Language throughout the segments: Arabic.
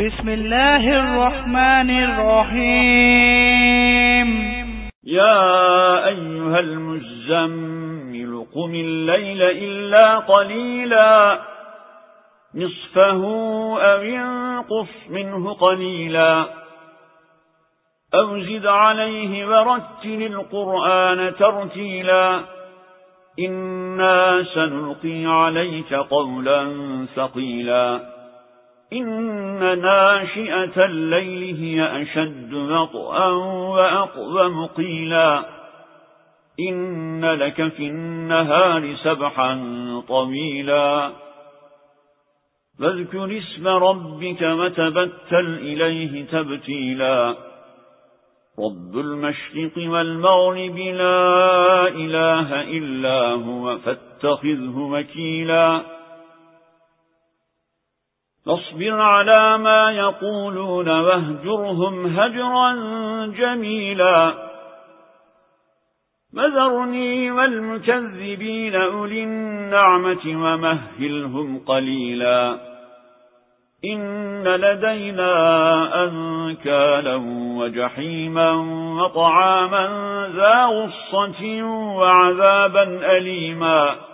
بسم الله الرحمن الرحيم يا أيها المزمل قم الليل إلا قليلا. نصفه أو ينقص منه قليلا. أو زد عليه ورتل القرآن ترتيلا. إنا سنلقي عليك قولا ثقيلا. إن ناشئة الليل هي أشد نطأ وأقوم قيلا. إن لك في النهار سبحا طويلا. فاذكر اسم ربك وتبتل إليه تبتيلا. رب المشرق والمغرب لا إله إلا هو فاتخذه وكيلا. فاصبر على ما يقولون واهجرهم هجرا جميلا. مذرني والمكذبين أولي النعمة ومهلهم قليلا. إن لدينا أنكالا وجحيما وطعاما ذا غصة وعذابا أليما.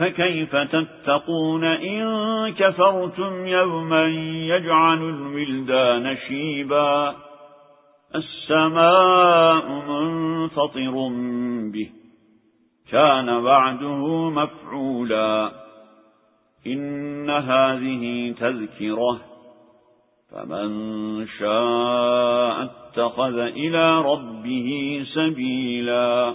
فكيف تتقون إن كفرتم يوما يجعل الولدان شيبا السماء منفطر به كان وعده مفعولا إن هذه تذكرة فمن شاء اتخذ إلى ربه سبيلا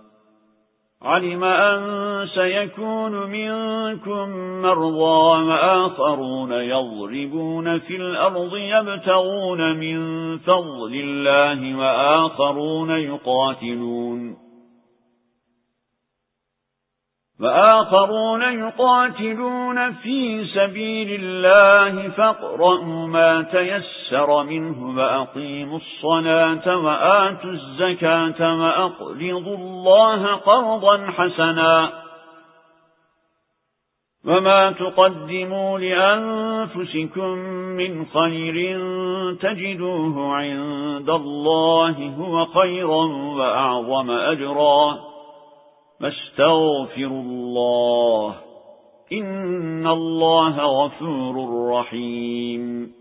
علم أن سيكون منكم مرضى وآخرون يضربون في الأرض يبتغون من فضل الله وآخرون يقاتلون. وآخرون يقاتلون في سبيل الله فاقرأوا ما تيسر منه وأقيموا الصلاة وآتوا الزكاة وأقرضوا الله قرضا حسنا وما تقدموا لأنفسكم من خير تجدوه عند الله هو خيرا وأعظم أجرا فاستغفر الله إن الله غفور رحيم